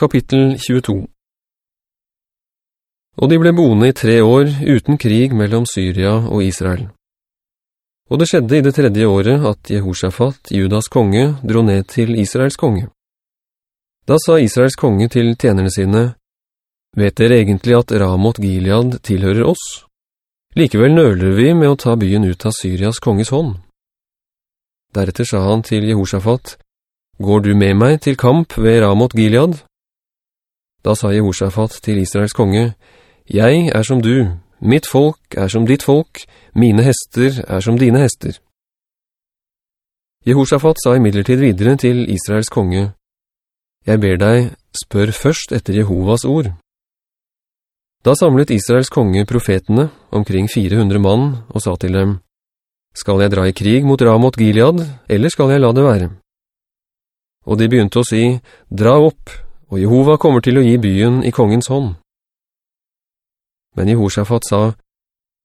Kapittel 22 Og de ble boende i tre år uten krig mellom Syria og Israel. Og det skjedde i det tredje året at Jehoshaphat, Judas konge, dro ned til Israels konge. Da sa Israels konge til tjenerne sine, «Vet dere egentlig at Ramot Gilead tilhører oss? Likevel nøler vi med å ta byen ut av Syrias konges hånd.» Deretter sa han til Jehoshaphat, «Går du med meg til kamp ved Ramot Gilead?» Da sa Jehoshaphat til Israels konge, «Jeg er som du, mitt folk er som ditt folk, mine hester er som dine hester.» Jehoshaphat sa i midlertid videre til Israels konge, «Jeg ber deg, spør først etter Jehovas ord.» Da samlet Israels konge profetene, omkring 400 mann, og sa til dem, «Skal jeg dra i krig mot Ramot Gilead, eller skal jeg la det være?» Og de begynte å si, «Dra opp, og Jehova kommer til å gi byen i kongens hånd. Men Jehoshaphat sa,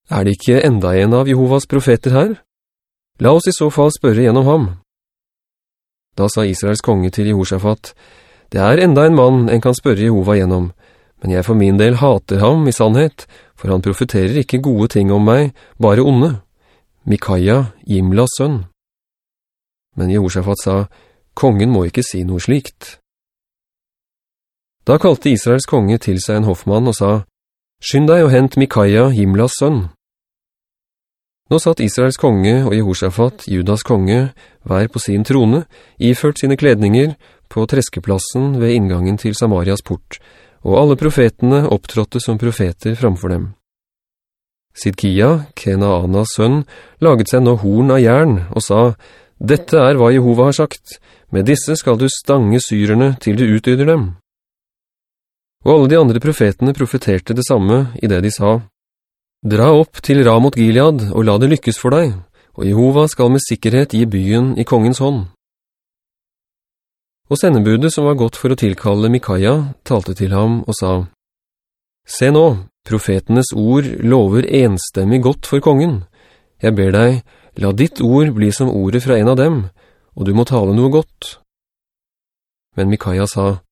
«Er det ikke enda en av Jehovas profeter her? La oss i så fall spørre gjennom ham.» Da sa Israels konge til Jehoshaphat, «Det er enda en mann en kan spørre Jehova gjennom, men jeg for min del hater ham i sannhet, for han profeterer ikke gode ting om meg, bare onde. Mikaia, Jimlas sønn.» Men Jehoshaphat sa, «Kongen må ikke si noe slikt.» Da kalte Israels konge til seg en hoffmann og sa, «Skynd deg og hent Mikaia, Himlas sønn.» Nå satt Israels konge og Jehoshaphat, Judas konge, hver på sin trone, iført sine kledninger, på treskeplassen ved inngangen til Samarias port, og alle profetene opptrådte som profeter framfor dem. Sidkia, Kenaanas sønn, laget seg nå horn av jern og sa, «Dette er hva Jehova har sagt, med disse skal du stange syrene til du utdyder dem.» Og alle de andre profetene profeterte det samme i det de sa, «Dra opp til Ramot Gilead og la det lykkes for deg, og Jehova skal med sikkerhet gi byen i kongens hånd.» Og sendebudet som var gått for å tilkalle Mikaia talte til ham og sa, «Se nå, profetenes ord lover enstemmig godt for kongen. Jeg ber deg, la ditt ord bli som ordet fra en av dem, og du må tale noe godt.» Men Mikaia sa,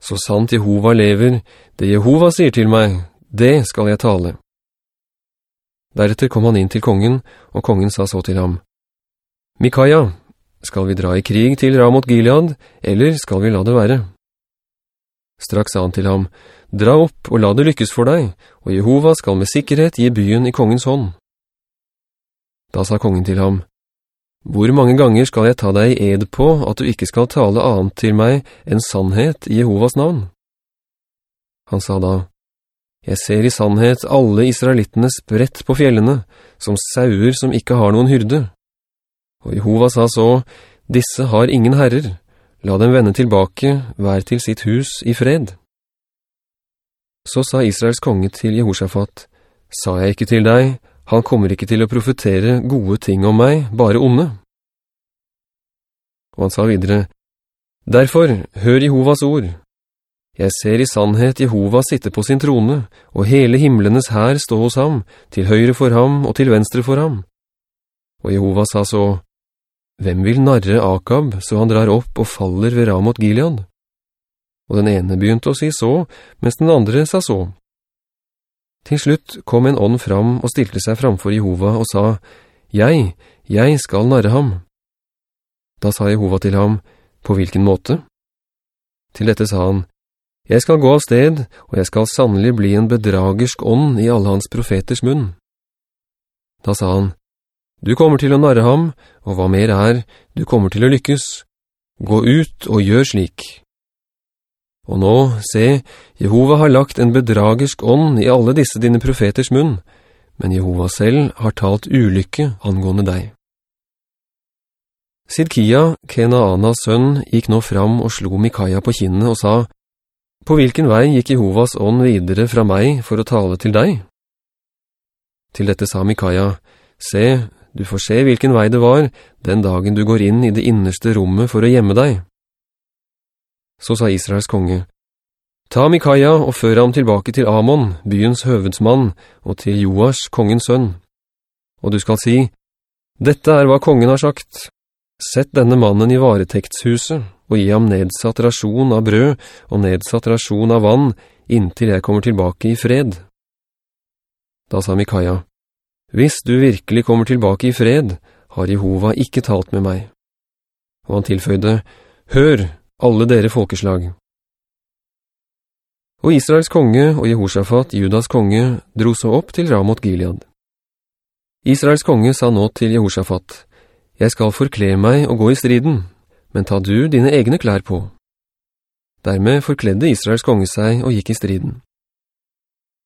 så sant Jehova lever, det Jehova sier til meg, det skal jeg tale. Deretter kom han inn til kongen, og kongen sa så til ham, Mikaia, skal vi dra i krig til Ramot Gilead, eller skal vi la det være? Straks sa han til ham, dra opp og la det lykkes for deg, og Jehova skal med sikkerhet gi byen i kongens hånd. Da sa kongen til ham, hvor mange ganger skal jeg ta deg i ed på at du ikke skal tale annet til meg enn sannhet i Jehovas navn? Han sa da, Jeg ser i sannhet alle israelittene spredt på fjellene, som sauer som ikke har noen hyrde. Og Jehova sa så, Disse har ingen herrer, la dem vende tilbake, vær til sitt hus i fred. Så sa Israels konge til Jehoshaphat, Sa jeg ikke til deg, han kommer ikke til å profetere gode ting om meg, bare onde. Og han sa videre, Derfor, hør Jehovas ord. Jeg ser i sannhet Jehova sitte på sin trone, og hele himmelenes her stå hos ham, til høyre for ham og til venstre for ham. Og Jehova sa så, Hvem vil narre Akab, så han drar opp og faller ved Ramot Gilead? Og den ene begynte å si så, mens den andre sa så. Til slutt kom en ånd fram og stilte seg framfor Jehova og sa, «Jeg, jeg skal narre ham.» Da sa Jehova til ham, «På hvilken måte?» Til dette sa han, «Jeg skal gå av sted, og jeg skal sannelig bli en bedragersk ånd i alle hans profeters munn.» Da sa han, «Du kommer til å narre ham, og hva mer er, du kommer til å lykkes. Gå ut og gjør slik.» Og nå, se, Jehova har lagt en bedragersk ånd i alle disse dine profeters munn, men Jehova selv har talt ulykke angående deg. Sidkia, Kenaanas sønn, gikk nå fram og slo Mikaia på kinnet og sa, «På hvilken vei gikk Jehovas ånd videre fra meg for å tale til deg?» Til dette sa Mikaia, «Se, du får se hvilken vei det var, den dagen du går inn i det innerste rommet for å gjemme deg.» Så sa Israels konge, Ta Mikaia og før ham tilbake til Amon, byens høvedsmann, og til Joas, kongens sønn. Og du skal si, Dette er hva kongen har sagt. Sett denne mannen i varetektshuset, og gi ham nedsatt rasjon av brød og nedsatt rasjon av vann, inntil jeg kommer tilbake i fred. Da sa Mikaia, «Hvis du virkelig kommer tilbake i fred, har Jehova ikke talt med meg.» Og han tilføyde, «Hør, alle dere folkeslag!» Og Israels konge og Jehoshaphat, Judas konge, dro så opp til Ramot Gilead. Israels konge sa nå til Jehoshaphat, «Jeg skal forkle meg og gå i striden, men ta du dine egne klær på.» Dermed forkledde Israels konge seg og gikk i striden.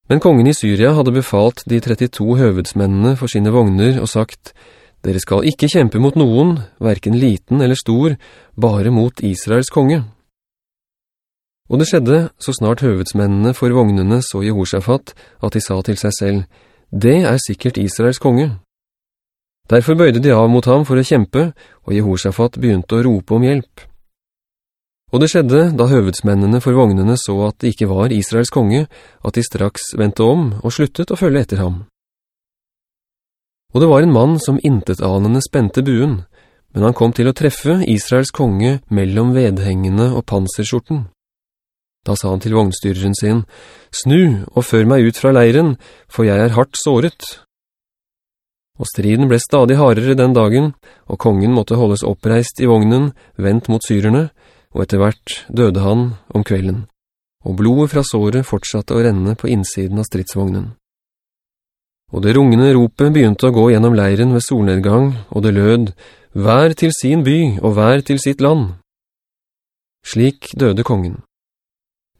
Men kongen i Syria hadde befalt de 32 høvedsmennene for sine vogner og sagt, «Dere skal ikke kjempe mot noen, hverken liten eller stor, bare mot Israels konge.» Og det skjedde, så snart høvedsmennene for vognene så Jehoshaphat, at de sa til seg selv, «Det er sikkert Israels konge.» Derfor bøyde de av mot ham for å kjempe, og Jehoshaphat begynte å rope om hjelp. Og det skjedde, da høvedsmennene for vognene så at det ikke var Israels konge, at de straks ventet om og sluttet å følge etter ham. Og det var en mann som intetanende spente buen, men han kom til å treffe Israels konge mellom vedhengene og panserskjorten. Da sa han til vognstyreren sin, «Snu og før meg ut fra leiren, for jeg er hardt såret.» Og striden ble stadig hardere den dagen, og kongen måtte holdes oppreist i vognen, vendt mot syrerne, og etter hvert døde han om kvelden, og blodet fra såret fortsatte å renne på innsiden av stridsvognen. Og det rungende ropet begynte å gå gjennom leiren ved solnedgang, og det lød, «Vær til sin by, og vær til sitt land!» Slik døde kongen.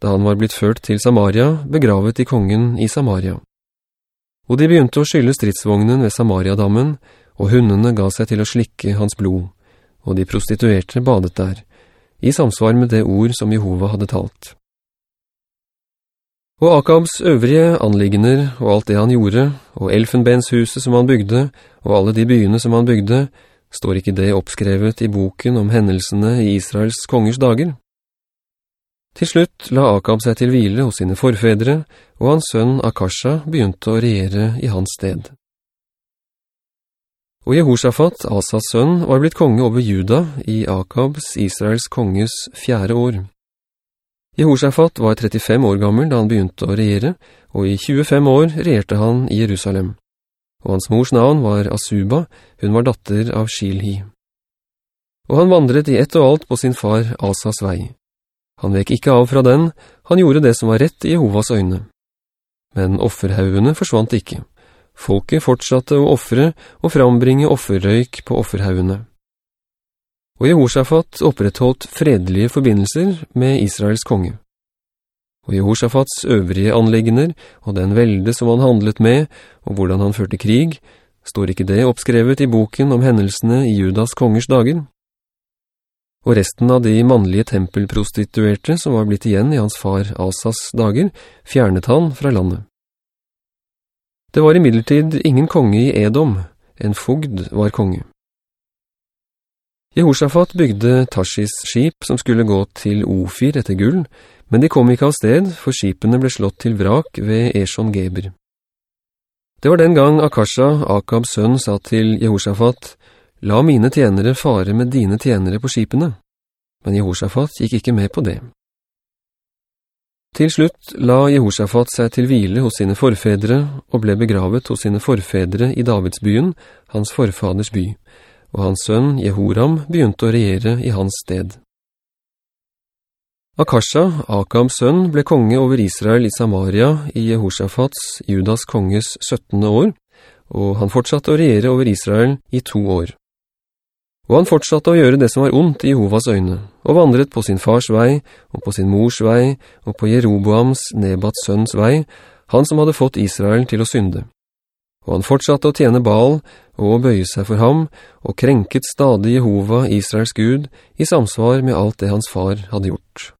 Da han var blitt ført til Samaria, begravet de kongen i Samaria. Og de begynte å skylle stridsvognen ved Samaria-dammen, og hundene ga seg til å slikke hans blod, og de prostituerte badet der, i samsvar med det ord som Jehova hadde talt. Og Akabs øvrige anliggender og alt det han gjorde, og elfenbenshuset som han bygde, og alle de byene som han bygde, står ikke det oppskrevet i boken om hendelsene i Israels kongers dager? Til slutt la Akab seg til hvile hos sine forfedre, og hans sønn Akasha begynte å regjere i hans sted. Og Jehoshaphat, Asas sønn, var blitt konge over Juda i Akabs, Israels konges fjerde år. Jehoshaphat var 35 år gammel da han begynte å regjere, og i 25 år regjerte han i Jerusalem. Og hans mors navn var Asuba, hun var datter av Shilhi. Og han vandret i ett og alt på sin far Asas vei. Han vek ikke av fra den, han gjorde det som var rett i Jehovas øyne. Men offerhaugene forsvant ikke. Folket fortsatte å offre og frambringe offerrøyk på offerhaugene. Og Jehoshaphat opprettholdt fredelige forbindelser med Israels konge. Og Jehoshaphats øvrige anleggender og den velde som han handlet med, og hvordan han førte krig, står ikke det oppskrevet i boken om hendelsene i Judas kongers dager? og resten av de mannlige tempelprostituerte som var blitt igjen i hans far Asas dager, fjernet han fra landet. Det var i midlertid ingen konge i Edom, en fogd var konge. Jehoshaphat bygde Tashis skip som skulle gå til Ofir etter gull, men de kom ikke av sted, for skipene ble slått til vrak ved Eshon Geber. Det var den gang Akasha, Akabs sønn, sa til Jehoshaphat, La mine tjenere fare med dine tjenere på skipene. Men Jehoshaphat gikk ikke med på det. Til slutt la Jehoshaphat seg til hvile hos sine forfedre og ble begravet hos sine forfedre i Davidsbyen, hans forfaders by, og hans sønn Jehoram begynte å regjere i hans sted. Akasha, Akams sønn, ble konge over Israel i Samaria i Jehoshafats, Judas konges 17. år, og han fortsatte å regjere over Israel i to år. Og han fortsatte å gjøre det som var ondt i Jehovas øyne, og vandret på sin fars vei, og på sin mors vei, og på Jeroboams, Nebats sønns vei, han som hadde fått Israel til å synde. Og han fortsatte å tjene Baal, og bøye seg for ham, og krenket stadig Jehova, Israels Gud, i samsvar med alt det hans far hadde gjort.